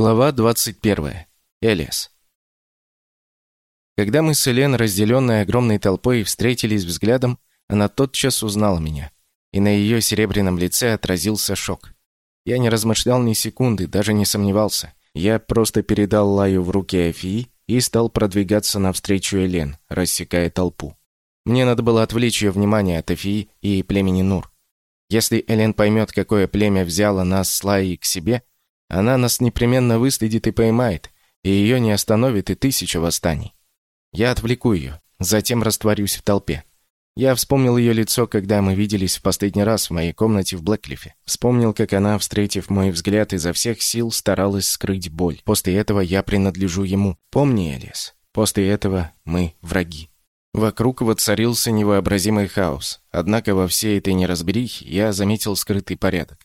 Глава 21. Элиас. Когда мы с Элен, разделенной огромной толпой, встретились взглядом, она тотчас узнала меня, и на ее серебряном лице отразился шок. Я не размышлял ни секунды, даже не сомневался. Я просто передал Лаю в руки Афии и стал продвигаться навстречу Элен, рассекая толпу. Мне надо было отвлечь ее внимание от Афии и племени Нур. Если Элен поймет, какое племя взяло нас с Лаей к себе, она нас непременно выследит и поймает, и ее не остановит и тысяча восстаний. Я отвлеку ее, затем растворюсь в толпе. Я вспомнил ее лицо, когда мы виделись в последний раз в моей комнате в Блэклифе. Вспомнил, как она, встретив мой взгляд, изо всех сил старалась скрыть боль. После этого я принадлежу ему. Помни, Элис, после этого мы враги. Вокруг воцарился невообразимый хаос. Однако во всей этой неразберихе я заметил скрытый порядок.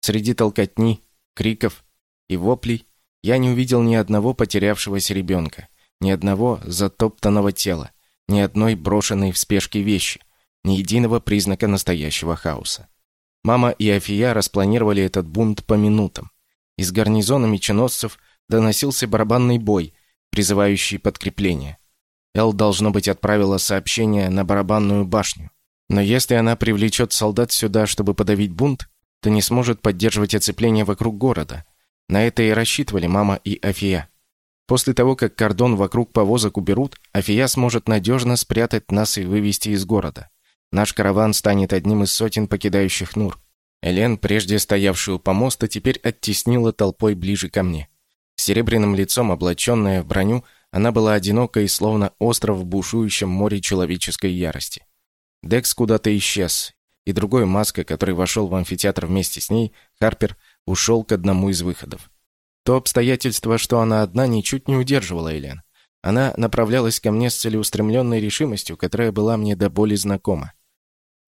Среди толкотни, криков и воплей я не увидел ни одного потерявшегося ребенка, ни одного затоптанного тела, ни одной брошенной в спешке вещи, ни единого признака настоящего хаоса. Мама и Афия распланировали этот бунт по минутам. Из гарнизона меченосцев доносился барабанный бой, призывающий подкрепление. Эл, должно быть, отправила сообщение на барабанную башню. Но если она привлечет солдат сюда, чтобы подавить бунт, то не сможет поддерживать оцепление вокруг города. На это и рассчитывали мама и Афия. После того, как кордон вокруг повозок уберут, Афия сможет надежно спрятать нас и вывести из города. Наш караван станет одним из сотен покидающих Нур. Элен, прежде стоявшую у помоста, теперь оттеснила толпой ближе ко мне. Серебряным лицом, облаченная в броню, она была одинока и словно остров в бушующем море человеческой ярости. Декс куда-то исчез, и другой Маска, который вошел в амфитеатр вместе с ней, Харпер, ушел к одному из выходов. То обстоятельство, что она одна, ничуть не удерживало Элен. Она направлялась ко мне с целеустремленной решимостью, которая была мне до боли знакома.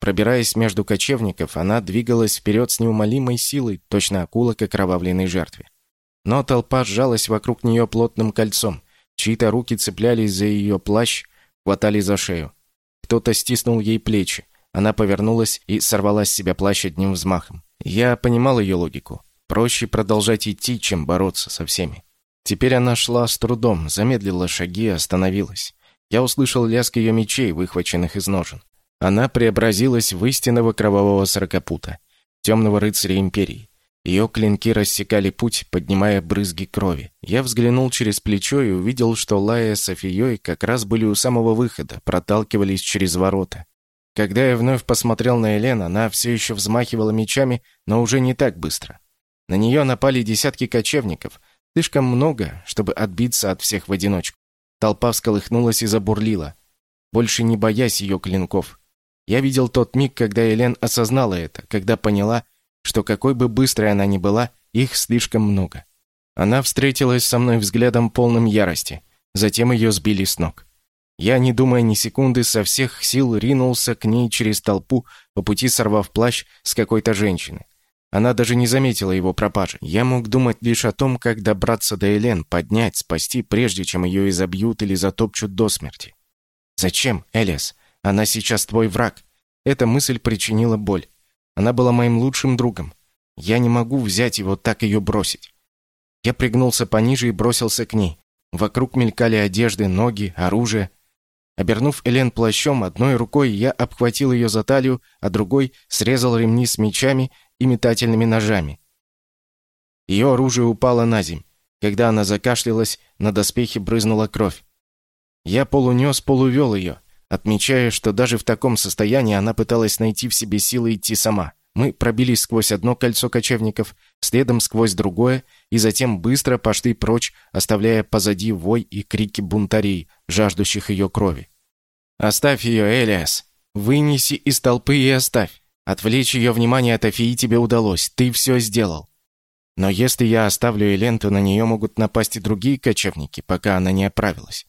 Пробираясь между кочевников, она двигалась вперед с неумолимой силой, точно акула к окровавленной жертве. Но толпа сжалась вокруг нее плотным кольцом. Чьи-то руки цеплялись за ее плащ, хватали за шею. Кто-то стиснул ей плечи. Она повернулась и сорвала с себя плащ одним взмахом. Я понимал ее логику. Проще продолжать идти, чем бороться со всеми. Теперь она шла с трудом, замедлила шаги и остановилась. Я услышал лязг ее мечей, выхваченных из ножен. Она преобразилась в истинного кровавого сорокопута, темного рыцаря империи. Ее клинки рассекали путь, поднимая брызги крови. Я взглянул через плечо и увидел, что Лая с Софией как раз были у самого выхода, проталкивались через ворота. Когда я вновь посмотрел на Елен, она все еще взмахивала мечами, но уже не так быстро. На нее напали десятки кочевников, слишком много, чтобы отбиться от всех в одиночку. Толпа всколыхнулась и забурлила, больше не боясь ее клинков. Я видел тот миг, когда Елен осознала это, когда поняла, что какой бы быстрой она ни была, их слишком много. Она встретилась со мной взглядом полным ярости, затем ее сбили с ног. Я, не думая ни секунды, со всех сил ринулся к ней через толпу, по пути сорвав плащ с какой-то женщины. Она даже не заметила его пропажи. Я мог думать лишь о том, как добраться до Элен, поднять, спасти, прежде чем ее изобьют или затопчут до смерти. «Зачем, Элиас? Она сейчас твой враг». Эта мысль причинила боль. Она была моим лучшим другом. Я не могу взять его так ее бросить. Я пригнулся пониже и бросился к ней. Вокруг мелькали одежды, ноги, оружие. Обернув Элен плащом, одной рукой я обхватил ее за талию, а другой срезал ремни с мечами и метательными ножами. Ее оружие упало на земь. Когда она закашлялась, на доспехе брызнула кровь. Я полунес, полувел ее, отмечая, что даже в таком состоянии она пыталась найти в себе силы идти сама. Мы пробились сквозь одно кольцо кочевников, следом сквозь другое, и затем быстро пошли прочь, оставляя позади вой и крики бунтарей, жаждущих ее крови. «Оставь ее, Элиас! Вынеси из толпы и оставь! Отвлечь ее внимание от Афии тебе удалось, ты все сделал!» Но если я оставлю Элен, то на нее могут напасть и другие кочевники, пока она не оправилась.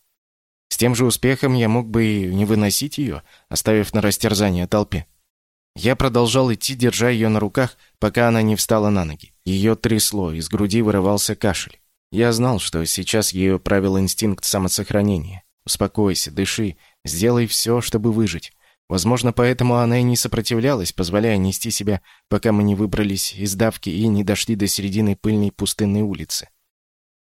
С тем же успехом я мог бы и не выносить ее, оставив на растерзание толпе. Я продолжал идти, держа ее на руках, пока она не встала на ноги. Ее трясло, из груди вырывался кашель. Я знал, что сейчас ее правил инстинкт самосохранения. Успокойся, дыши, сделай все, чтобы выжить. Возможно, поэтому она и не сопротивлялась, позволяя нести себя, пока мы не выбрались из давки и не дошли до середины пыльной пустынной улицы.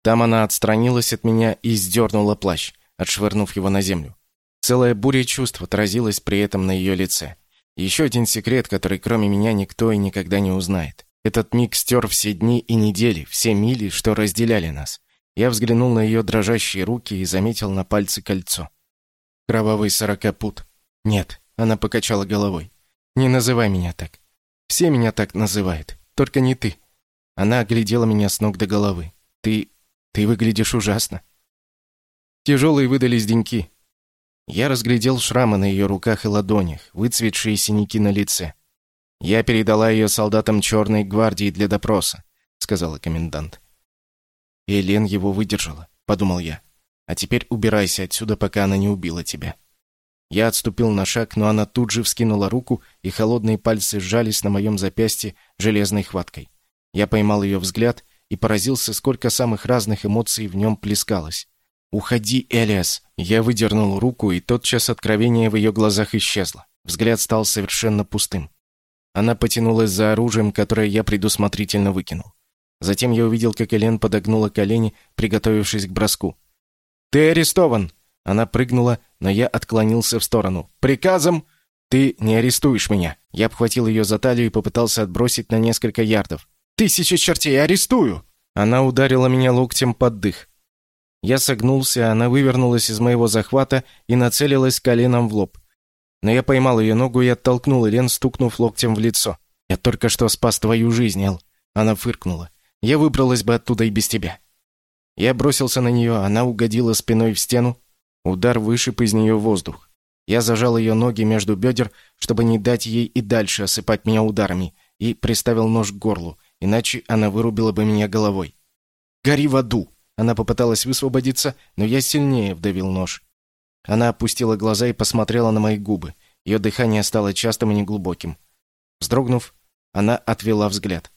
Там она отстранилась от меня и сдернула плащ, отшвырнув его на землю. Целая буря чувств отразилась при этом на ее лице. Еще один секрет, который кроме меня никто и никогда не узнает. Этот миг стер все дни и недели, все мили, что разделяли нас. Я взглянул на ее дрожащие руки и заметил на пальце кольцо. Кровавый сорокопут. Нет, она покачала головой. Не называй меня так. Все меня так называют, только не ты. Она оглядела меня с ног до головы. Ты... ты выглядишь ужасно. Тяжелые выдались деньки. Я разглядел шрамы на ее руках и ладонях, выцветшие синяки на лице. «Я передала ее солдатам Черной гвардии для допроса», — сказала комендант. И Элен его выдержала, подумал я. А теперь убирайся отсюда, пока она не убила тебя. Я отступил на шаг, но она тут же вскинула руку, и холодные пальцы сжались на моем запястье железной хваткой. Я поймал ее взгляд и поразился, сколько самых разных эмоций в нем плескалось. «Уходи, Элиас!» Я выдернул руку, и тотчас откровение в ее глазах исчезло. Взгляд стал совершенно пустым. Она потянулась за оружием, которое я предусмотрительно выкинул. Затем я увидел, как Элен подогнула колени, приготовившись к броску. «Ты арестован!» Она прыгнула, но я отклонился в сторону. «Приказом!» «Ты не арестуешь меня!» Я обхватил ее за талию и попытался отбросить на несколько ярдов. «Тысячи чертей! Арестую!» Она ударила меня локтем под дых. Я согнулся, она вывернулась из моего захвата и нацелилась коленом в лоб. Но я поймал ее ногу и оттолкнул Элен, стукнув локтем в лицо. «Я только что спас твою жизнь, Эл!» Она фыркнула. «Я выбралась бы оттуда и без тебя». Я бросился на нее, она угодила спиной в стену. Удар вышиб из нее воздух. Я зажал ее ноги между бедер, чтобы не дать ей и дальше осыпать меня ударами, и приставил нож к горлу, иначе она вырубила бы меня головой. «Гори в аду!» Она попыталась высвободиться, но я сильнее вдавил нож. Она опустила глаза и посмотрела на мои губы. Ее дыхание стало частым и неглубоким. Вздрогнув, она отвела взгляд.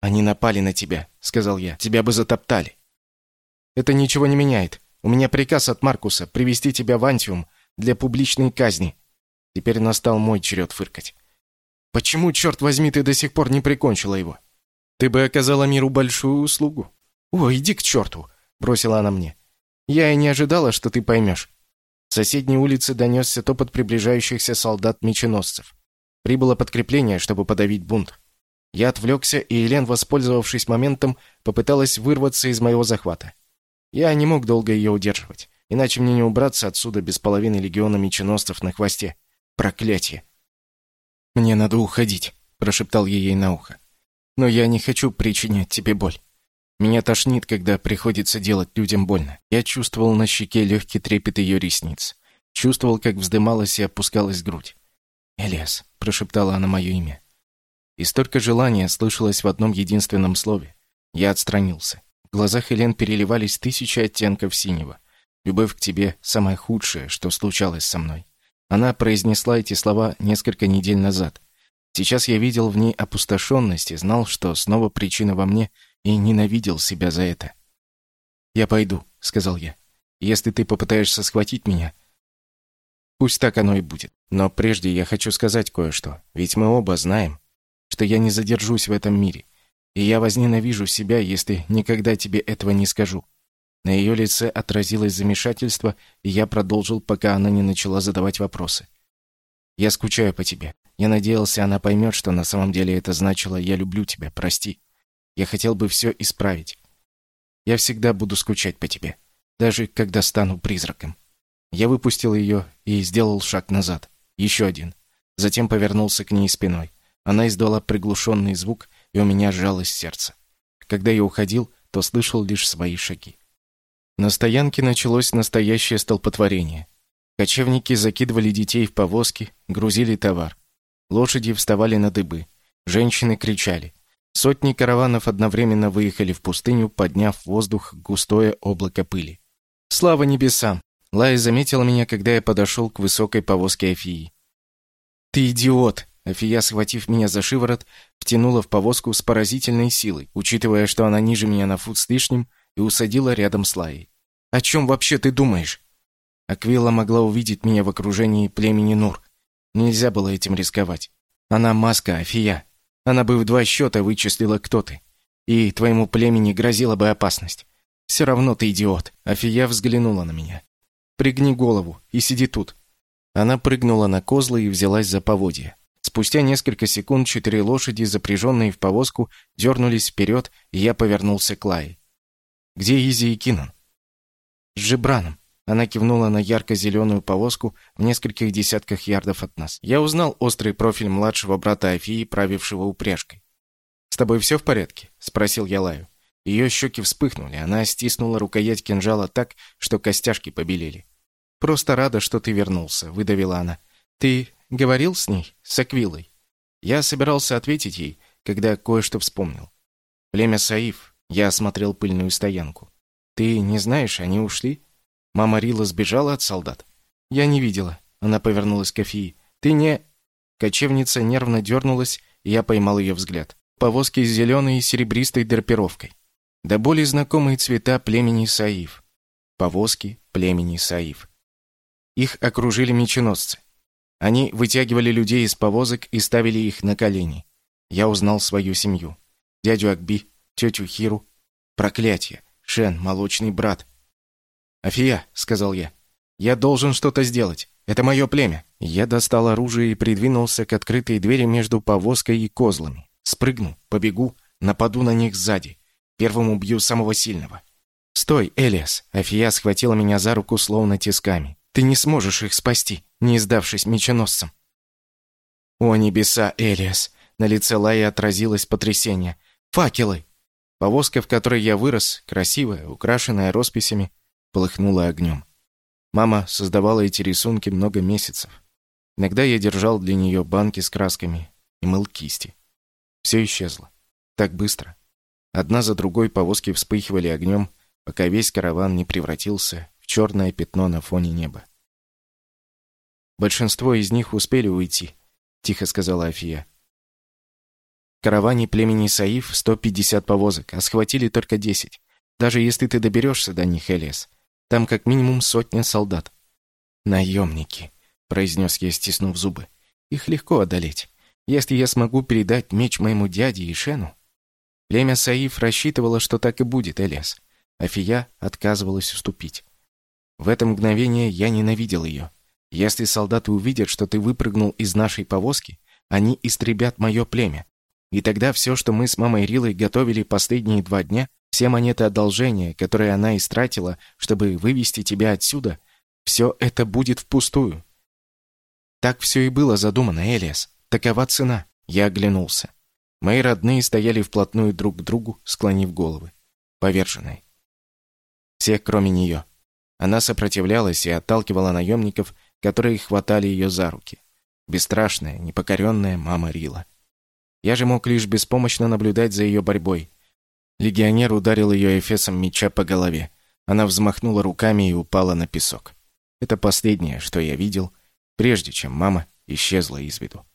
«Они напали на тебя», — сказал я. «Тебя бы затоптали». «Это ничего не меняет. У меня приказ от Маркуса привести тебя в Антиум для публичной казни». Теперь настал мой черед фыркать. «Почему, черт возьми, ты до сих пор не прикончила его? Ты бы оказала миру большую услугу». «О, иди к черту!» — бросила она мне. «Я и не ожидала, что ты поймешь». С соседней улицы донесся топот приближающихся солдат-меченосцев. Прибыло подкрепление, чтобы подавить бунт. Я отвлекся, и Елен, воспользовавшись моментом, попыталась вырваться из моего захвата. Я не мог долго ее удерживать, иначе мне не убраться отсюда без половины легиона меченосцев на хвосте. Проклятие! «Мне надо уходить», — прошептал я ей на ухо. «Но я не хочу причинять тебе боль. Меня тошнит, когда приходится делать людям больно. Я чувствовал на щеке легкий трепет ее ресниц. Чувствовал, как вздымалась и опускалась грудь. «Элиас», — прошептала она мое имя. И столько желания слышалось в одном единственном слове. Я отстранился. В глазах Элен переливались тысячи оттенков синего. «Любовь к тебе — самое худшее, что случалось со мной». Она произнесла эти слова несколько недель назад. Сейчас я видел в ней опустошенность и знал, что снова причина во мне — и ненавидел себя за это. «Я пойду», — сказал я. «Если ты попытаешься схватить меня, пусть так оно и будет. Но прежде я хочу сказать кое-что, ведь мы оба знаем, что я не задержусь в этом мире, и я возненавижу себя, если никогда тебе этого не скажу». На ее лице отразилось замешательство, и я продолжил, пока она не начала задавать вопросы. «Я скучаю по тебе. Я надеялся, она поймет, что на самом деле это значило «я люблю тебя, прости». Я хотел бы все исправить. Я всегда буду скучать по тебе, даже когда стану призраком. Я выпустил ее и сделал шаг назад. Еще один. Затем повернулся к ней спиной. Она издала приглушенный звук, и у меня сжалось сердце. Когда я уходил, то слышал лишь свои шаги. На стоянке началось настоящее столпотворение. Кочевники закидывали детей в повозки, грузили товар. Лошади вставали на дыбы. Женщины кричали. Сотни караванов одновременно выехали в пустыню, подняв в воздух густое облако пыли. Слава небесам! Лая заметила меня, когда я подошел к высокой повозке Афии. «Ты идиот!» Афия, схватив меня за шиворот, втянула в повозку с поразительной силой, учитывая, что она ниже меня на фут с лишним, и усадила рядом с Лаей. «О чем вообще ты думаешь?» Аквила могла увидеть меня в окружении племени Нур. Нельзя было этим рисковать. Она маска, Афия. Она бы в два счета вычислила, кто ты. И твоему племени грозила бы опасность. «Все равно ты идиот!» Афия взглянула на меня. «Пригни голову и сиди тут». Она прыгнула на козлы и взялась за поводья. Спустя несколько секунд четыре лошади, запряженные в повозку, дернулись вперед, и я повернулся к Лае. «Где Изи и Кинан?» «С Жебраном», она кивнула на ярко-зеленую повозку в нескольких десятках ярдов от нас. Я узнал острый профиль младшего брата Афии, правившего упряжкой. «С тобой все в порядке?» — спросил я Лаю. Ее щеки вспыхнули, она стиснула рукоять кинжала так, что костяшки побелели. «Просто рада, что ты вернулся», — выдавила она. «Ты говорил с ней? С Аквилой?» Я собирался ответить ей, когда кое-что вспомнил. «Племя Саиф». Я осмотрел пыльную стоянку. «Ты не знаешь, они ушли?» Мама Рила сбежала от солдат. Я не видела. Она повернулась к Афии. Ты не... Кочевница нервно дернулась, и я поймал ее взгляд. Повозки с зеленой и серебристой драпировкой. Да более знакомые цвета племени Саиф. Повозки племени Саиф. Их окружили меченосцы. Они вытягивали людей из повозок и ставили их на колени. Я узнал свою семью. Дядю Акби, тетю Хиру. Проклятие. Шен, молочный брат. «Афия», — сказал я, — «я должен что-то сделать. Это мое племя». Я достал оружие и придвинулся к открытой двери между повозкой и козлами. Спрыгну, побегу, нападу на них сзади. Первым убью самого сильного. «Стой, Элиас!» Афия схватила меня за руку словно тисками. «Ты не сможешь их спасти, не сдавшись меченосцам». «О небеса, Элиас!» На лице Лаи отразилось потрясение. «Факелы!» Повозка, в которой я вырос, красивая, украшенная росписями, полыхнула огнем. Мама создавала эти рисунки много месяцев. Иногда я держал для нее банки с красками и мыл кисти. Все исчезло. Так быстро. Одна за другой повозки вспыхивали огнем, пока весь караван не превратился в черное пятно на фоне неба. «Большинство из них успели уйти», — тихо сказала Афия. В караване племени Саиф 150 повозок, а схватили только 10. Даже если ты доберешься до них, Элиас, там как минимум сотня солдат. «Наемники», — произнес я, стиснув зубы. «Их легко одолеть. Если я смогу передать меч моему дяде и Шену...» Племя Саиф рассчитывало, что так и будет, Элиас. Афия отказывалась уступить. В это мгновение я ненавидел ее. Если солдаты увидят, что ты выпрыгнул из нашей повозки, они истребят мое племя. И тогда все, что мы с мамой Рилой готовили последние два дня, все монеты одолжения, которые она истратила, чтобы вывести тебя отсюда, все это будет впустую. Так все и было задумано, Элиас. Такова цена. Я оглянулся. Мои родные стояли вплотную друг к другу, склонив головы. Поверженные. Все, кроме нее. Она сопротивлялась и отталкивала наемников, которые хватали ее за руки. Бесстрашная, непокоренная мама Рила. Я же мог лишь беспомощно наблюдать за ее борьбой, Легионер ударил ее эфесом меча по голове. Она взмахнула руками и упала на песок. Это последнее, что я видел, прежде чем мама исчезла из виду.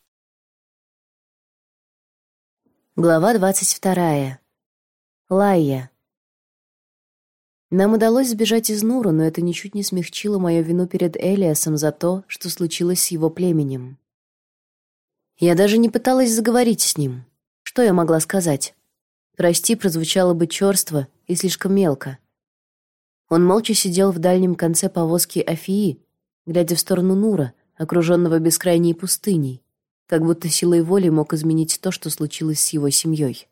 Глава двадцать вторая. Лайя. Нам удалось сбежать из Нура, но это ничуть не смягчило мою вину перед Элиасом за то, что случилось с его племенем. Я даже не пыталась заговорить с ним. Что я могла сказать? «Прости» прозвучало бы черство и слишком мелко. Он молча сидел в дальнем конце повозки Афии, глядя в сторону Нура, окруженного бескрайней пустыней, как будто силой воли мог изменить то, что случилось с его семьей.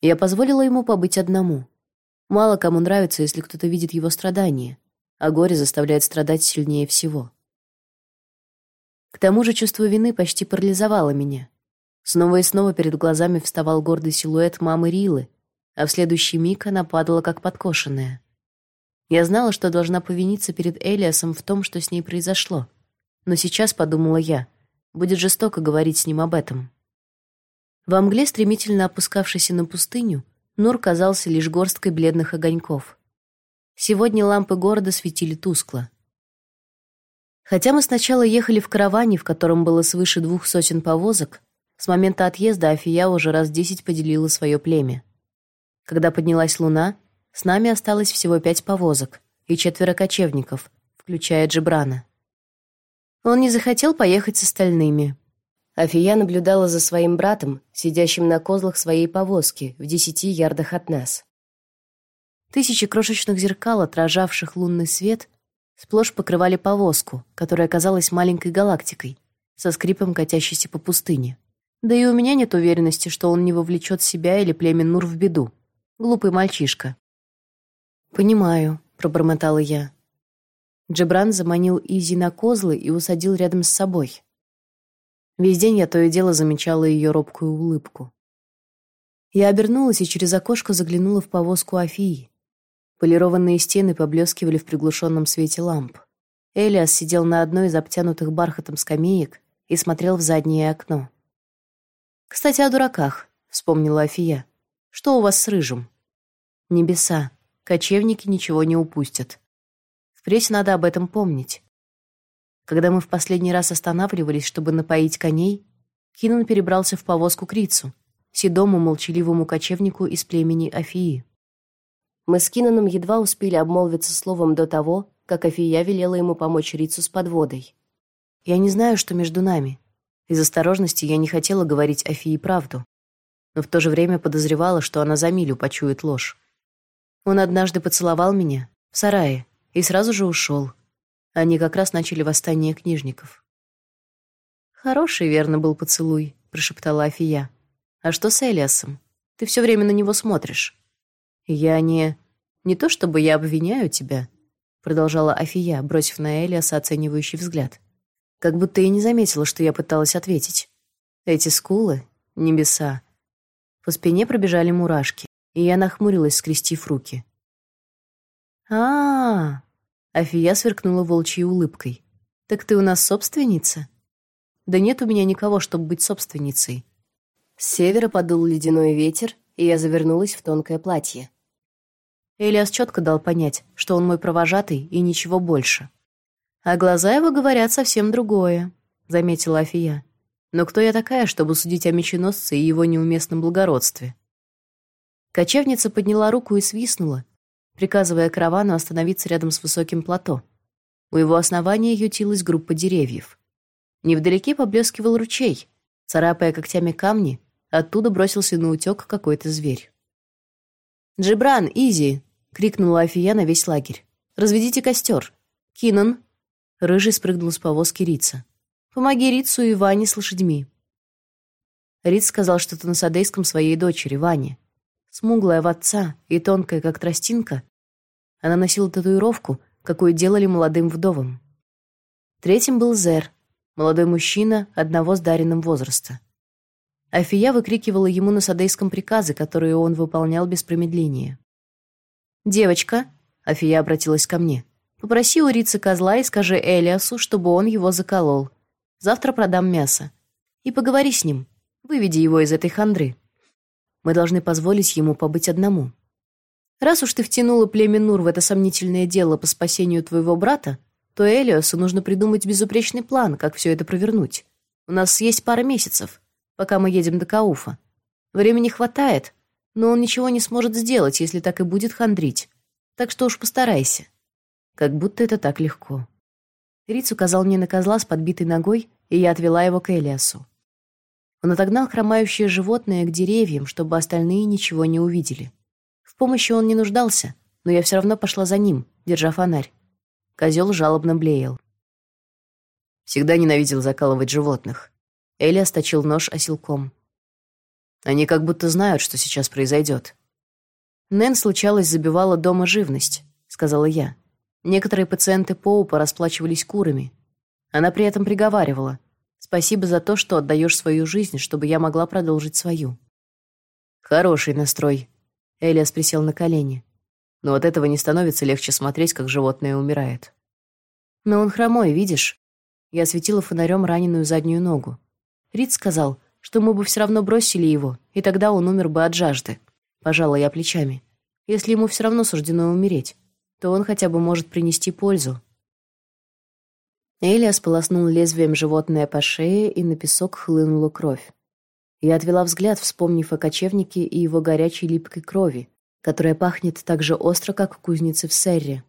Я позволила ему побыть одному. Мало кому нравится, если кто-то видит его страдания, а горе заставляет страдать сильнее всего. К тому же чувство вины почти парализовало меня. Снова и снова перед глазами вставал гордый силуэт мамы Рилы, а в следующий миг она падала как подкошенная. Я знала, что должна повиниться перед Элиасом в том, что с ней произошло. Но сейчас, подумала я, будет жестоко говорить с ним об этом. В мгле, стремительно опускавшейся на пустыню, Нур казался лишь горсткой бледных огоньков. Сегодня лампы города светили тускло. Хотя мы сначала ехали в караване, в котором было свыше двух сотен повозок, с момента отъезда Афия уже раз десять поделила свое племя. Когда поднялась луна, с нами осталось всего пять повозок и четверо кочевников, включая Джебрана. Он не захотел поехать с остальными. Афия наблюдала за своим братом, сидящим на козлах своей повозки в десяти ярдах от нас. Тысячи крошечных зеркал, отражавших лунный свет, сплошь покрывали повозку, которая казалась маленькой галактикой, со скрипом катящейся по пустыне. Да и у меня нет уверенности, что он не вовлечет себя или племя Нур в беду. Глупый мальчишка. «Понимаю», — пробормотала я. Джебран заманил Изи на козлы и усадил рядом с собой. Весь день я то и дело замечала ее робкую улыбку. Я обернулась и через окошко заглянула в повозку Афии. Полированные стены поблескивали в приглушенном свете ламп. Элиас сидел на одной из обтянутых бархатом скамеек и смотрел в заднее окно. «Кстати, о дураках», — вспомнила Афия. «Что у вас с рыжим?» «Небеса. Кочевники ничего не упустят. Впредь надо об этом помнить. Когда мы в последний раз останавливались, чтобы напоить коней, Кинан перебрался в повозку к Рицу, седому молчаливому кочевнику из племени Афии. Мы с Кинаном едва успели обмолвиться словом до того, как Афия велела ему помочь Рицу с подводой. Я не знаю, что между нами. Из осторожности я не хотела говорить Афии правду, но в то же время подозревала, что она за милю почует ложь. Он однажды поцеловал меня в сарае и сразу же ушел. Они как раз начали восстание книжников. Хороший, верно, был поцелуй, прошептала Афия. А что с Элиасом? Ты все время на него смотришь. Я не не то чтобы я обвиняю тебя, продолжала Афия, бросив на Элиаса оценивающий взгляд. Как будто и не заметила, что я пыталась ответить. Эти скулы, небеса. По спине пробежали мурашки, и я нахмурилась, скрестив руки. А, -а, -а Афия сверкнула волчьей улыбкой. Так ты у нас собственница? Да нет у меня никого, чтобы быть собственницей. С севера подул ледяной ветер, и я завернулась в тонкое платье. Элиас четко дал понять, что он мой провожатый и ничего больше. А глаза его говорят совсем другое, заметила Афия. Но кто я такая, чтобы судить о меченосце и его неуместном благородстве? Кочевница подняла руку и свистнула, приказывая каравану остановиться рядом с высоким плато. У его основания ютилась группа деревьев. Невдалеке поблескивал ручей, царапая когтями камни, оттуда бросился на утек какой-то зверь. «Джибран, Изи!» — крикнула Афия на весь лагерь. «Разведите костер! Кинан!» Рыжий спрыгнул с повозки Рица. «Помоги Рицу и Ване с лошадьми!» Риц сказал что-то на садейском своей дочери, Ване. Смуглая в отца и тонкая, как тростинка, она носила татуировку, какую делали молодым вдовам. Третьим был Зер, молодой мужчина одного с Дарином возраста. Афия выкрикивала ему на садейском приказы, которые он выполнял без промедления. «Девочка», — Афия обратилась ко мне, — «попроси у Рицы козла и скажи Элиасу, чтобы он его заколол. Завтра продам мясо. И поговори с ним. Выведи его из этой хандры. Мы должны позволить ему побыть одному. Раз уж ты втянула племя Нур в это сомнительное дело по спасению твоего брата, то Элиасу нужно придумать безупречный план, как все это провернуть. У нас есть пара месяцев, пока мы едем до Кауфа. Времени хватает, но он ничего не сможет сделать, если так и будет хандрить. Так что уж постарайся. Как будто это так легко. Риц указал мне на козла с подбитой ногой, и я отвела его к Элиасу. Он отогнал хромающее животное к деревьям, чтобы остальные ничего не увидели. В помощи он не нуждался, но я все равно пошла за ним, держа фонарь. Козел жалобно блеял. Всегда ненавидел закалывать животных. Элиас точил нож осилком. Они как будто знают, что сейчас произойдет. Нэн случалось забивала дома живность, сказала я. Некоторые пациенты Поупа расплачивались курами. Она при этом приговаривала: "Спасибо за то, что отдаешь свою жизнь, чтобы я могла продолжить свою". Хороший настрой. Элиас присел на колени. Но от этого не становится легче смотреть, как животное умирает. Но он хромой, видишь? Я осветила фонарем раненую заднюю ногу. Рид сказал, что мы бы все равно бросили его, и тогда он умер бы от жажды. Пожала я плечами. Если ему все равно суждено умереть, то он хотя бы может принести пользу. Элиас полоснул лезвием животное по шее, и на песок хлынула кровь. Я отвела взгляд, вспомнив о кочевнике и его горячей липкой крови, которая пахнет так же остро, как в кузнице в Серре.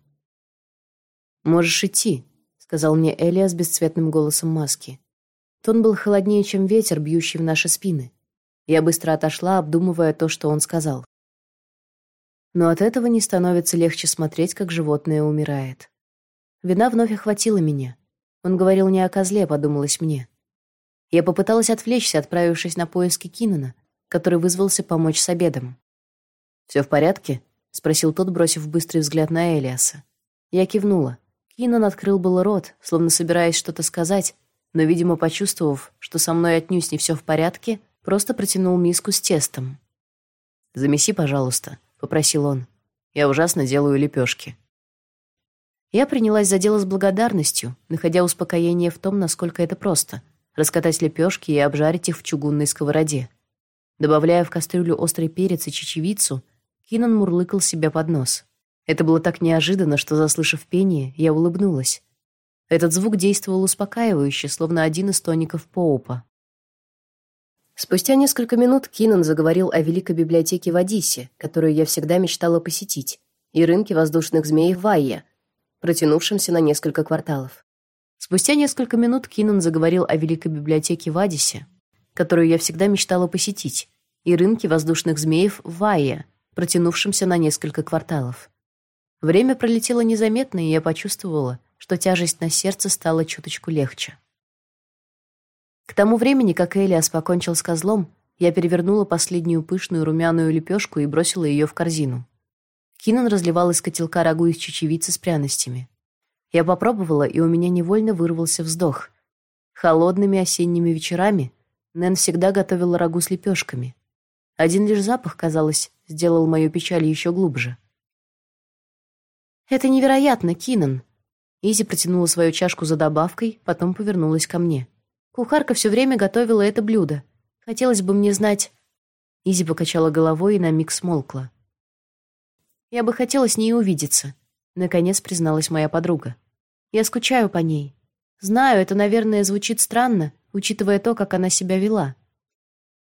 «Можешь идти», — сказал мне Элиас бесцветным голосом маски. Тон был холоднее, чем ветер, бьющий в наши спины. Я быстро отошла, обдумывая то, что он сказал. Но от этого не становится легче смотреть, как животное умирает. Вина вновь охватила меня. Он говорил не о козле, подумалось мне. Я попыталась отвлечься, отправившись на поиски Кинана, который вызвался помочь с обедом. «Все в порядке?» — спросил тот, бросив быстрый взгляд на Элиаса. Я кивнула. Кинан открыл был рот, словно собираясь что-то сказать, но, видимо, почувствовав, что со мной отнюдь не все в порядке, просто протянул миску с тестом. «Замеси, пожалуйста», — попросил он. «Я ужасно делаю лепешки». Я принялась за дело с благодарностью, находя успокоение в том, насколько это просто — раскатать лепешки и обжарить их в чугунной сковороде. Добавляя в кастрюлю острый перец и чечевицу, Кинан мурлыкал себе под нос. Это было так неожиданно, что, заслышав пение, я улыбнулась. Этот звук действовал успокаивающе, словно один из тоников Поупа. Спустя несколько минут Кинан заговорил о великой библиотеке в Одиссе, которую я всегда мечтала посетить, и рынке воздушных змей в Вайе, протянувшемся на несколько кварталов. Спустя несколько минут Кинан заговорил о великой библиотеке в Адисе, которую я всегда мечтала посетить, и рынке воздушных змеев в Вайе, протянувшемся на несколько кварталов. Время пролетело незаметно, и я почувствовала, что тяжесть на сердце стала чуточку легче. К тому времени, как Элиас покончил с козлом, я перевернула последнюю пышную румяную лепешку и бросила ее в корзину. Кинан разливал из котелка рагу из чечевицы с пряностями. Я попробовала, и у меня невольно вырвался вздох. Холодными осенними вечерами Нэн всегда готовила рагу с лепешками. Один лишь запах, казалось, сделал мою печаль еще глубже. «Это невероятно, Кинан!» Изи протянула свою чашку за добавкой, потом повернулась ко мне. Кухарка все время готовила это блюдо. Хотелось бы мне знать...» Изи покачала головой и на миг смолкла. «Я бы хотела с ней увидеться», — наконец призналась моя подруга. «Я скучаю по ней. Знаю, это, наверное, звучит странно, учитывая то, как она себя вела».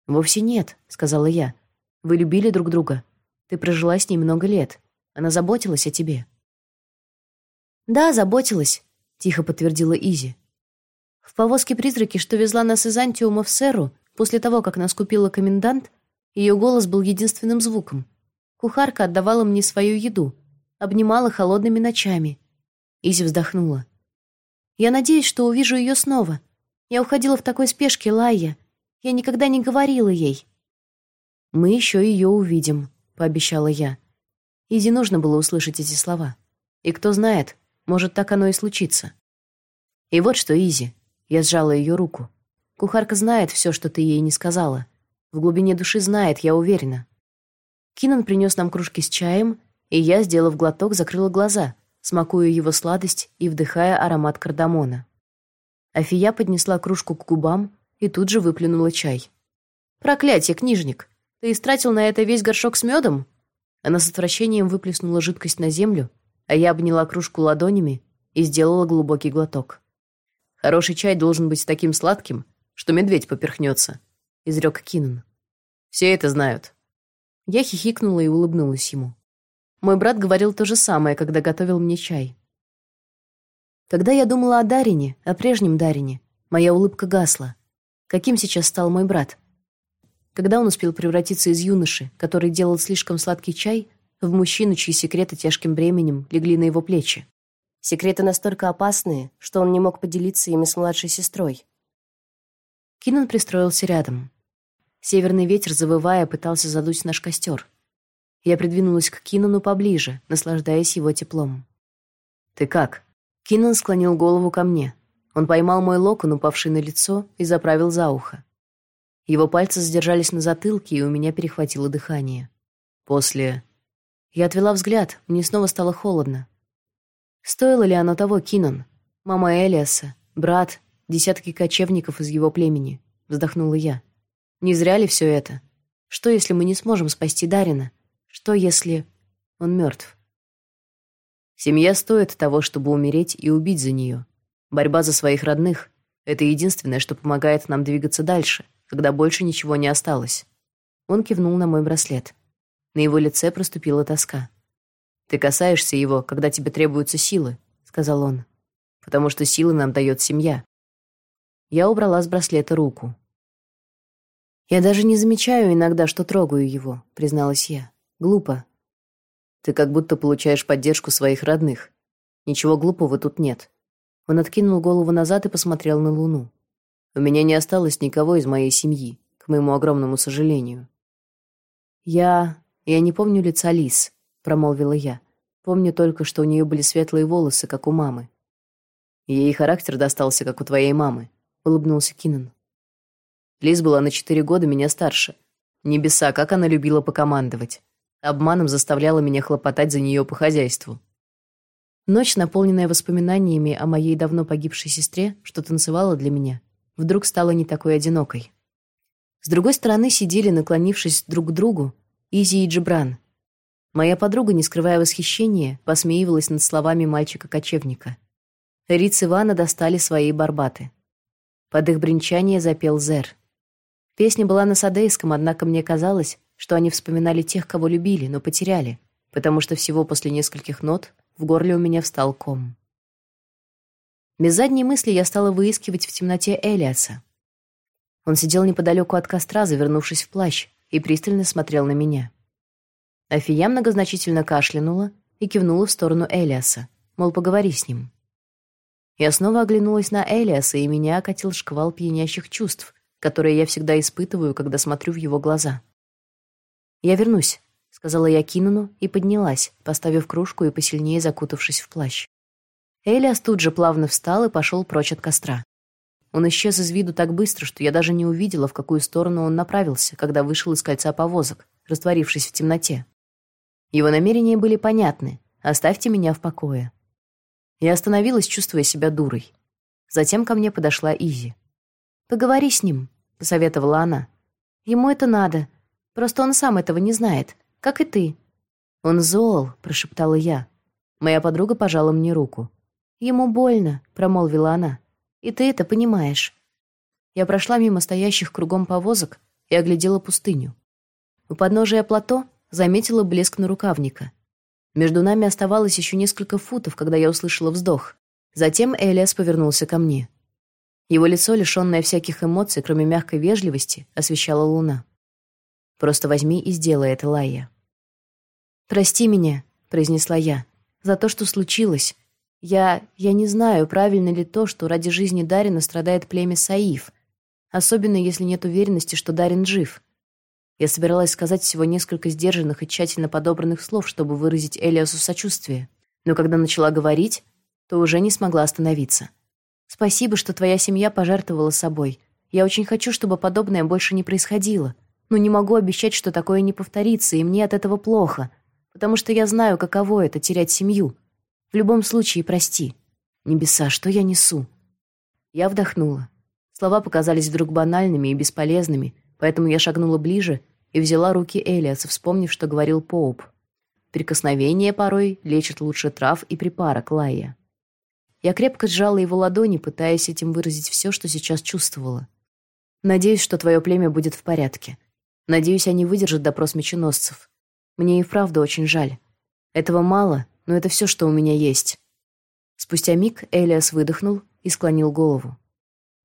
«Вовсе нет», — сказала я. «Вы любили друг друга. Ты прожила с ней много лет. Она заботилась о тебе». «Да, заботилась», — тихо подтвердила Изи. В повозке призраки, что везла нас из Антиума в Серу, после того, как нас купила комендант, ее голос был единственным звуком. Кухарка отдавала мне свою еду, обнимала холодными ночами. Изи вздохнула. Я надеюсь, что увижу ее снова. Я уходила в такой спешке, Лайя. Я никогда не говорила ей. Мы еще ее увидим, пообещала я. Изи нужно было услышать эти слова. И кто знает, может, так оно и случится. И вот что, Изи, я сжала ее руку. Кухарка знает все, что ты ей не сказала. В глубине души знает, я уверена. Кинан принес нам кружки с чаем, и я, сделав глоток, закрыла глаза, смакуя его сладость и вдыхая аромат кардамона. Афия поднесла кружку к губам и тут же выплюнула чай. «Проклятие, книжник! Ты истратил на это весь горшок с медом?» Она с отвращением выплеснула жидкость на землю, а я обняла кружку ладонями и сделала глубокий глоток. Хороший чай должен быть таким сладким, что медведь поперхнется», — изрек Кинан. «Все это знают». Я хихикнула и улыбнулась ему. Мой брат говорил то же самое, когда готовил мне чай. Когда я думала о Дарине, о прежнем Дарине, моя улыбка гасла. Каким сейчас стал мой брат? Когда он успел превратиться из юноши, который делал слишком сладкий чай, в мужчину, чьи секреты тяжким бременем легли на его плечи? Секреты настолько опасные, что он не мог поделиться ими с младшей сестрой. Кинан пристроился рядом. Северный ветер, завывая, пытался задуть наш костер. Я придвинулась к Кинану поближе, наслаждаясь его теплом. «Ты как?» Кинан склонил голову ко мне. Он поймал мой локон, упавший на лицо, и заправил за ухо. Его пальцы задержались на затылке, и у меня перехватило дыхание. После... Я отвела взгляд, мне снова стало холодно. Стоило ли оно того, Кинан? Мама Элиаса, брат, десятки кочевников из его племени, вздохнула я. Не зря ли все это? Что, если мы не сможем спасти Дарина? Что, если он мертв? Семья стоит того, чтобы умереть и убить за нее. Борьба за своих родных — это единственное, что помогает нам двигаться дальше, когда больше ничего не осталось. Он кивнул на мой браслет. На его лице проступила тоска. Ты касаешься его, когда тебе требуются силы, сказал он. Потому что силы нам дает семья. Я убрала с браслета руку. Я даже не замечаю иногда, что трогаю его, призналась я. Глупо. Ты как будто получаешь поддержку своих родных. Ничего глупого тут нет. Он откинул голову назад и посмотрел на луну. У меня не осталось никого из моей семьи, к моему огромному сожалению. Я... я не помню лица Лис, промолвила я. Помню только, что у нее были светлые волосы, как у мамы. Ей характер достался, как у твоей мамы, улыбнулся Кинан. Лиз была на четыре года меня старше. Небеса, как она любила покомандовать. Обманом заставляла меня хлопотать за нее по хозяйству. Ночь, наполненная воспоминаниями о моей давно погибшей сестре, что танцевала для меня, вдруг стала не такой одинокой. С другой стороны сидели, наклонившись друг к другу, Изи и Джибран. Моя подруга, не скрывая восхищения, посмеивалась над словами мальчика-кочевника. Риц и Вана достали свои барбаты. Под их бренчание запел Зер. Песня была на садейском, однако мне казалось, что они вспоминали тех, кого любили, но потеряли, потому что всего после нескольких нот в горле у меня встал ком. Без задней мысли я стала выискивать в темноте Элиаса. Он сидел неподалеку от костра, завернувшись в плащ, и пристально смотрел на меня. Афия многозначительно кашлянула и кивнула в сторону Элиаса, мол, поговори с ним. Я снова оглянулась на Элиаса, и меня окатил шквал пьянящих чувств, которые я всегда испытываю, когда смотрю в его глаза. «Я вернусь», сказала я Кинану и поднялась, поставив кружку и посильнее закутавшись в плащ. Элиас тут же плавно встал и пошел прочь от костра. Он исчез из виду так быстро, что я даже не увидела, в какую сторону он направился, когда вышел из кольца повозок, растворившись в темноте. Его намерения были понятны: оставьте меня в покое. Я остановилась, чувствуя себя дурой. Затем ко мне подошла Изи. Поговори с ним, посоветовала она. Ему это надо. Просто он сам этого не знает как и ты». «Он зол», — прошептала я. Моя подруга пожала мне руку. «Ему больно», — промолвила она. «И ты это понимаешь». Я прошла мимо стоящих кругом повозок и оглядела пустыню. У подножия плато заметила блеск на рукавника. Между нами оставалось еще несколько футов, когда я услышала вздох. Затем Элиас повернулся ко мне. Его лицо, лишенное всяких эмоций, кроме мягкой вежливости, освещала луна. Просто возьми и сделай это, Лайя. Прости меня, произнесла я, за то, что случилось. Я я не знаю, правильно ли то, что ради жизни Дарина страдает племя Саиф, особенно если нет уверенности, что Дарин жив. Я собиралась сказать всего несколько сдержанных и тщательно подобранных слов, чтобы выразить Элиасу сочувствие, но когда начала говорить, то уже не смогла остановиться. Спасибо, что твоя семья пожертвовала собой. Я очень хочу, чтобы подобное больше не происходило но не могу обещать, что такое не повторится, и мне от этого плохо, потому что я знаю, каково это терять семью. В любом случае, прости. Небеса, что я несу? Я вдохнула. Слова показались вдруг банальными и бесполезными, поэтому я шагнула ближе и взяла руки Элиаса, вспомнив, что говорил Поуп. Прикосновение порой лечит лучше трав и припарок Лайя. Я крепко сжала его ладони, пытаясь этим выразить все, что сейчас чувствовала. Надеюсь, что твое племя будет в порядке. Надеюсь, они выдержат допрос меченосцев. Мне и вправду очень жаль. Этого мало, но это все, что у меня есть. Спустя миг Элиас выдохнул и склонил голову.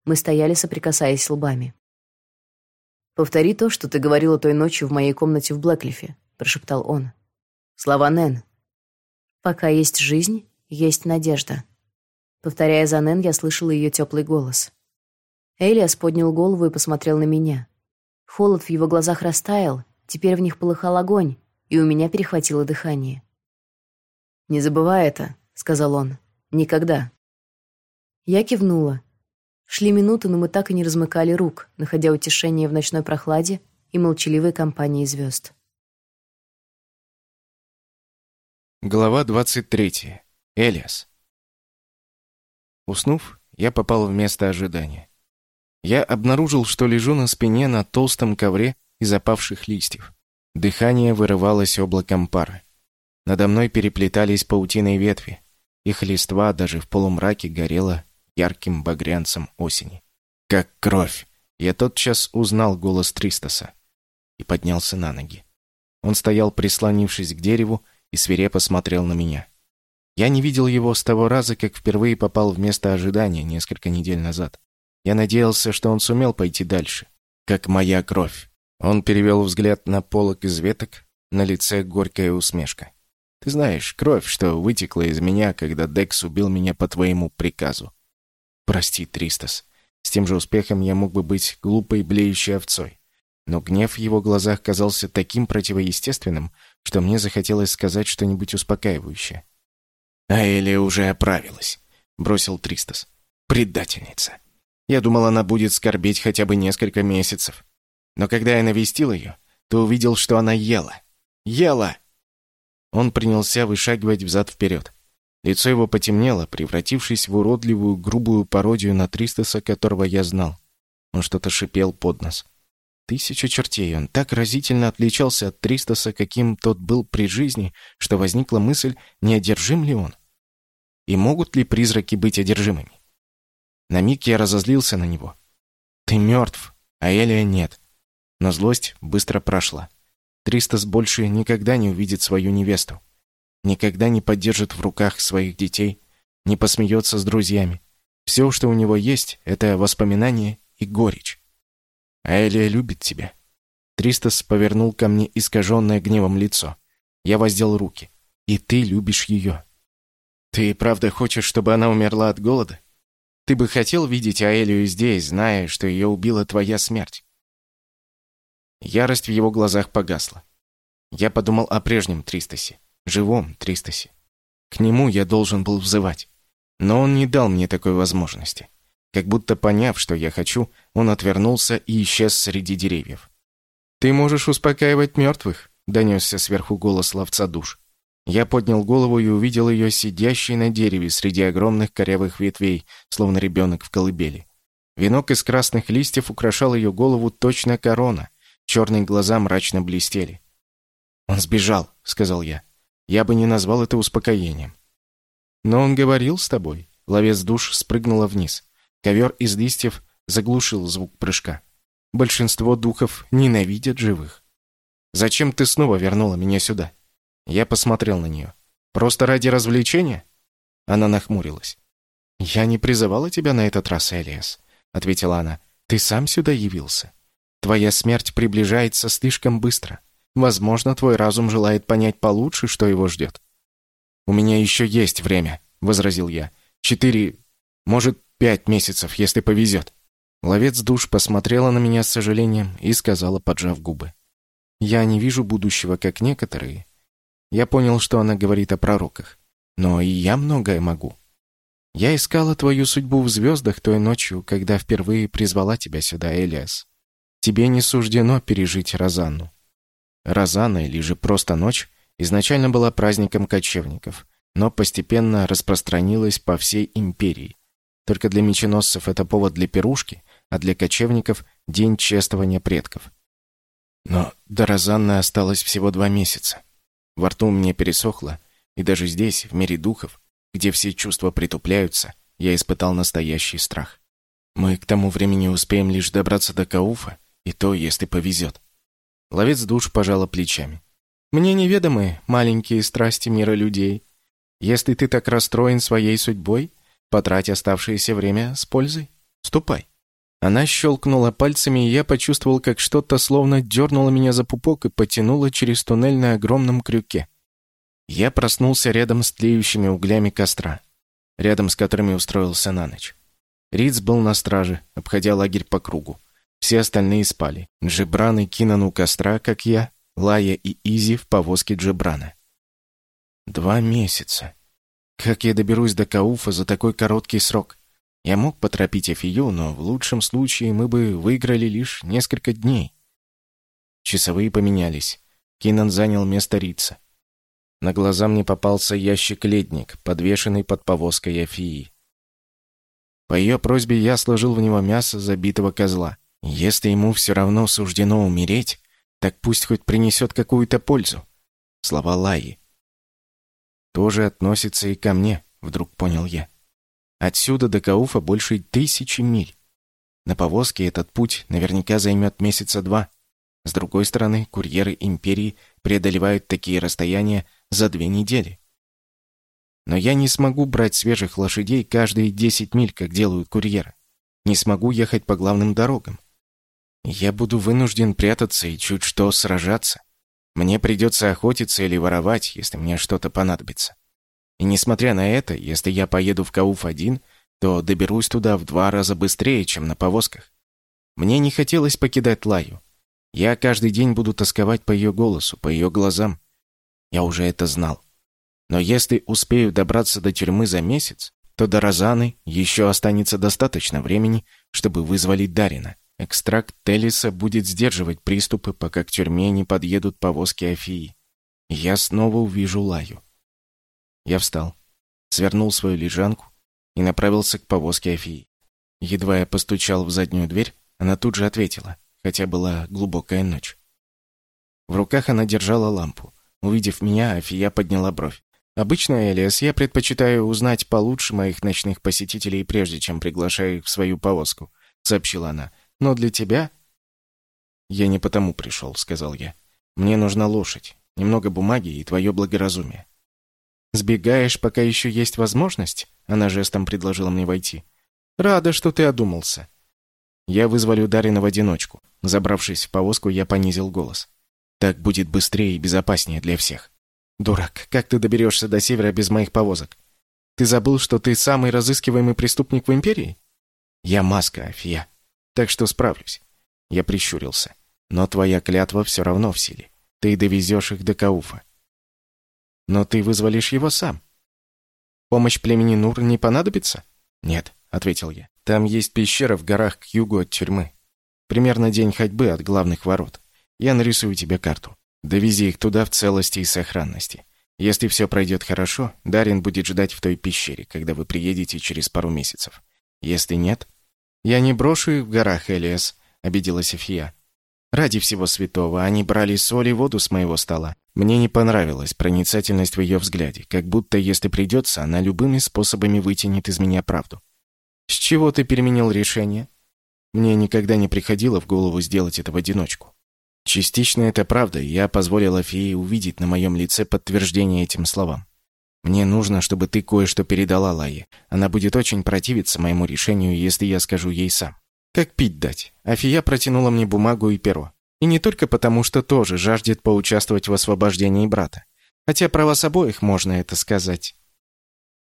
Мы стояли, соприкасаясь лбами. «Повтори то, что ты говорила той ночью в моей комнате в Блэклифе», — прошептал он. «Слова Нэн. Пока есть жизнь, есть надежда». Повторяя за Нэн, я слышала ее теплый голос. Элиас поднял голову и посмотрел на меня. Холод в его глазах растаял, теперь в них полыхал огонь, и у меня перехватило дыхание. «Не забывай это», — сказал он. «Никогда». Я кивнула. Шли минуты, но мы так и не размыкали рук, находя утешение в ночной прохладе и молчаливой компании звезд. Глава 23. Элиас. Уснув, я попал в место ожидания. Я обнаружил, что лежу на спине на толстом ковре из опавших листьев. Дыхание вырывалось облаком пара. Надо мной переплетались паутиной ветви. Их листва даже в полумраке горела ярким багрянцем осени. Как кровь! Я тотчас узнал голос Тристоса и поднялся на ноги. Он стоял, прислонившись к дереву, и свирепо смотрел на меня. Я не видел его с того раза, как впервые попал в место ожидания несколько недель назад. Я надеялся, что он сумел пойти дальше, как моя кровь. Он перевел взгляд на полок из веток, на лице горькая усмешка. Ты знаешь, кровь, что вытекла из меня, когда Декс убил меня по твоему приказу. Прости, Тристас. С тем же успехом я мог бы быть глупой, блеющей овцой. Но гнев в его глазах казался таким противоестественным, что мне захотелось сказать что-нибудь успокаивающее. «А Элия уже оправилась», — бросил Тристас. «Предательница. Я думал, она будет скорбеть хотя бы несколько месяцев. Но когда я навестил ее, то увидел, что она ела. Ела!» Он принялся вышагивать взад-вперед. Лицо его потемнело, превратившись в уродливую, грубую пародию на Тристаса, которого я знал. Он что-то шипел под нос. Тысяча чертей, он так разительно отличался от Тристаса, каким тот был при жизни, что возникла мысль, не одержим ли он? И могут ли призраки быть одержимыми? На миг я разозлился на него. «Ты мертв, а Элия нет». Но злость быстро прошла. Тристас больше никогда не увидит свою невесту. Никогда не поддержит в руках своих детей, не посмеется с друзьями. Все, что у него есть, это воспоминания и горечь. А Элия любит тебя. Тристас повернул ко мне искаженное гневом лицо. Я воздел руки. И ты любишь ее. Ты правда хочешь, чтобы она умерла от голода? Ты бы хотел видеть Аэлию здесь, зная, что ее убила твоя смерть? Ярость в его глазах погасла. Я подумал о прежнем Тристосе, живом Тристосе. К нему я должен был взывать. Но он не дал мне такой возможности. Как будто поняв, что я хочу, он отвернулся и исчез среди деревьев. «Ты можешь успокаивать мертвых», — донесся сверху голос ловца душ. Я поднял голову и увидел ее сидящей на дереве среди огромных корявых ветвей, словно ребенок в колыбели. Венок из красных листьев украшал ее голову точно корона. Черные глаза мрачно блестели. «Он сбежал», — сказал я. «Я бы не назвал это успокоением». «Но он говорил с тобой». Ловец душ спрыгнула вниз. Ковер из листьев заглушил звук прыжка. Большинство духов ненавидят живых. Зачем ты снова вернула меня сюда? Я посмотрел на нее. Просто ради развлечения? Она нахмурилась. Я не призывала тебя на этот раз, Элиас, ответила она. Ты сам сюда явился. Твоя смерть приближается слишком быстро. Возможно, твой разум желает понять получше, что его ждет. У меня еще есть время, возразил я. Четыре, может, Пять месяцев, если повезет». Ловец душ посмотрела на меня с сожалением и сказала, поджав губы. «Я не вижу будущего, как некоторые. Я понял, что она говорит о пророках. Но и я многое могу. Я искала твою судьбу в звездах той ночью, когда впервые призвала тебя сюда, Элиас. Тебе не суждено пережить Розанну. Розанна, или же просто ночь, изначально была праздником кочевников, но постепенно распространилась по всей империи, только для меченосцев это повод для пирушки, а для кочевников — день чествования предков. Но до Розанны осталось всего два месяца. Во рту мне пересохло, и даже здесь, в мире духов, где все чувства притупляются, я испытал настоящий страх. Мы к тому времени успеем лишь добраться до Кауфа, и то, если повезет. Ловец душ пожала плечами. Мне неведомы маленькие страсти мира людей. Если ты так расстроен своей судьбой, Потрать оставшееся время с пользой. Ступай». Она щелкнула пальцами, и я почувствовал, как что-то словно дернуло меня за пупок и потянуло через туннель на огромном крюке. Я проснулся рядом с тлеющими углями костра, рядом с которыми устроился на ночь. Риц был на страже, обходя лагерь по кругу. Все остальные спали. Джебран и Кинан у костра, как я, Лая и Изи в повозке Джебрана. Два месяца. Как я доберусь до Кауфа за такой короткий срок? Я мог поторопить Афию, но в лучшем случае мы бы выиграли лишь несколько дней. Часовые поменялись. Кинан занял место Рица. На глаза мне попался ящик-ледник, подвешенный под повозкой Афии. По ее просьбе я сложил в него мясо забитого козла. Если ему все равно суждено умереть, так пусть хоть принесет какую-то пользу. Слова Лаи тоже относится и ко мне, вдруг понял я. Отсюда до Кауфа больше тысячи миль. На повозке этот путь наверняка займет месяца два. С другой стороны, курьеры империи преодолевают такие расстояния за две недели. Но я не смогу брать свежих лошадей каждые десять миль, как делают курьеры. Не смогу ехать по главным дорогам. Я буду вынужден прятаться и чуть что сражаться. Мне придется охотиться или воровать, если мне что-то понадобится. И несмотря на это, если я поеду в Кауф один, то доберусь туда в два раза быстрее, чем на повозках. Мне не хотелось покидать Лаю. Я каждый день буду тосковать по ее голосу, по ее глазам. Я уже это знал. Но если успею добраться до тюрьмы за месяц, то до Розаны еще останется достаточно времени, чтобы вызволить Дарина. Экстракт Телиса будет сдерживать приступы, пока к тюрьме не подъедут повозки Афии. Я снова увижу Лаю. Я встал, свернул свою лежанку и направился к повозке Афии. Едва я постучал в заднюю дверь, она тут же ответила, хотя была глубокая ночь. В руках она держала лампу. Увидев меня, Афия подняла бровь. «Обычно, Элиас, я предпочитаю узнать получше моих ночных посетителей, прежде чем приглашаю их в свою повозку», — сообщила она. Но для тебя...» «Я не потому пришел», — сказал я. «Мне нужна лошадь, немного бумаги и твое благоразумие». «Сбегаешь, пока еще есть возможность?» Она жестом предложила мне войти. «Рада, что ты одумался». Я вызволю Дарина в одиночку. Забравшись в повозку, я понизил голос. «Так будет быстрее и безопаснее для всех». «Дурак, как ты доберешься до севера без моих повозок? Ты забыл, что ты самый разыскиваемый преступник в Империи?» «Я маска, Афия так что справлюсь. Я прищурился. Но твоя клятва все равно в силе. Ты довезешь их до Кауфа. Но ты вызволишь его сам. Помощь племени Нур не понадобится? Нет, ответил я. Там есть пещера в горах к югу от тюрьмы. Примерно день ходьбы от главных ворот. Я нарисую тебе карту. Довези их туда в целости и сохранности. Если все пройдет хорошо, Дарин будет ждать в той пещере, когда вы приедете через пару месяцев. Если нет, «Я не брошу их в горах, Элиас», — обиделась Эфия. «Ради всего святого, они брали соль и воду с моего стола. Мне не понравилась проницательность в ее взгляде, как будто, если придется, она любыми способами вытянет из меня правду. «С чего ты переменил решение?» Мне никогда не приходило в голову сделать это в одиночку. Частично это правда, и я позволил Афии увидеть на моем лице подтверждение этим словам. Мне нужно, чтобы ты кое-что передала Лае. Она будет очень противиться моему решению, если я скажу ей сам. Как пить дать? Афия протянула мне бумагу и перо. И не только потому, что тоже жаждет поучаствовать в освобождении брата. Хотя про вас обоих можно это сказать.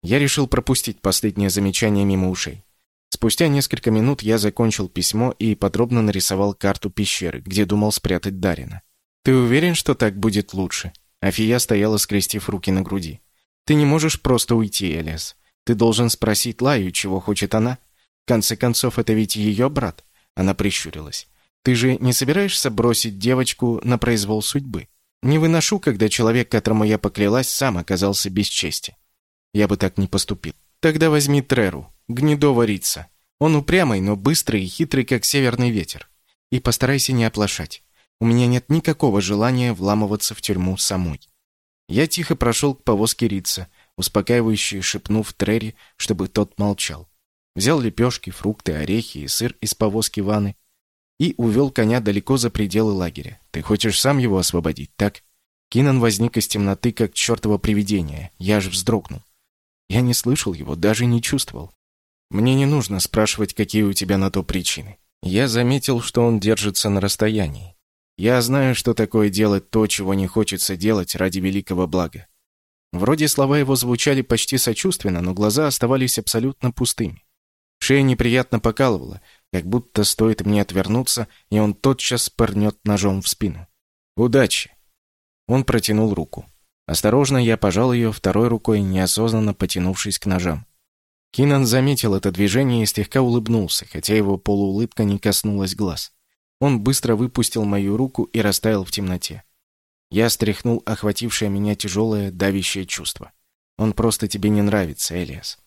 Я решил пропустить последнее замечание мимо ушей. Спустя несколько минут я закончил письмо и подробно нарисовал карту пещеры, где думал спрятать Дарина. «Ты уверен, что так будет лучше?» Афия стояла, скрестив руки на груди. Ты не можешь просто уйти, Элиас. Ты должен спросить Лаю, чего хочет она. В конце концов, это ведь ее брат. Она прищурилась. Ты же не собираешься бросить девочку на произвол судьбы? Не выношу, когда человек, которому я поклялась, сам оказался без чести. Я бы так не поступил. Тогда возьми Треру, гнедого рица. Он упрямый, но быстрый и хитрый, как северный ветер. И постарайся не оплошать. У меня нет никакого желания вламываться в тюрьму самой. Я тихо прошел к повозке Рица, успокаивающе шепнув Трери, чтобы тот молчал. Взял лепешки, фрукты, орехи и сыр из повозки Ваны и увел коня далеко за пределы лагеря. Ты хочешь сам его освободить, так? Кинан возник из темноты, как чертово привидение. Я же вздрогнул. Я не слышал его, даже не чувствовал. Мне не нужно спрашивать, какие у тебя на то причины. Я заметил, что он держится на расстоянии. Я знаю, что такое делать то, чего не хочется делать ради великого блага. Вроде слова его звучали почти сочувственно, но глаза оставались абсолютно пустыми. Шея неприятно покалывала, как будто стоит мне отвернуться, и он тотчас пырнет ножом в спину. «Удачи!» Он протянул руку. Осторожно я пожал ее второй рукой, неосознанно потянувшись к ножам. Кинан заметил это движение и слегка улыбнулся, хотя его полуулыбка не коснулась глаз. Он быстро выпустил мою руку и растаял в темноте. Я стряхнул охватившее меня тяжелое, давящее чувство. Он просто тебе не нравится, Элиас.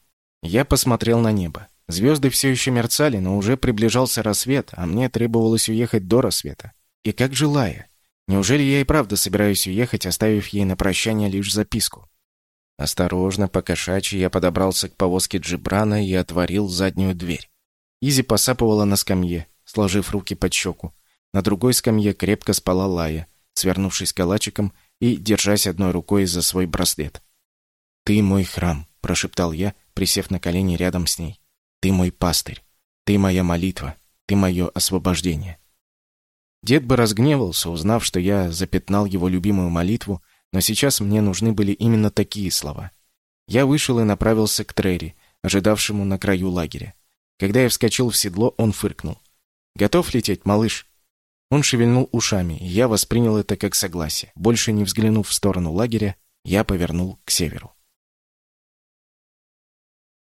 Я посмотрел на небо. Звезды все еще мерцали, но уже приближался рассвет, а мне требовалось уехать до рассвета. И как желая. Неужели я и правда собираюсь уехать, оставив ей на прощание лишь записку? Осторожно, покошачьи, я подобрался к повозке Джибрана и отворил заднюю дверь. Изи посапывала на скамье сложив руки под щеку. На другой скамье крепко спала Лая, свернувшись калачиком и держась одной рукой за свой браслет. «Ты мой храм», — прошептал я, присев на колени рядом с ней. «Ты мой пастырь. Ты моя молитва. Ты мое освобождение». Дед бы разгневался, узнав, что я запятнал его любимую молитву, но сейчас мне нужны были именно такие слова. Я вышел и направился к Трери, ожидавшему на краю лагеря. Когда я вскочил в седло, он фыркнул. «Готов лететь, малыш?» Он шевельнул ушами, и я воспринял это как согласие. Больше не взглянув в сторону лагеря, я повернул к северу.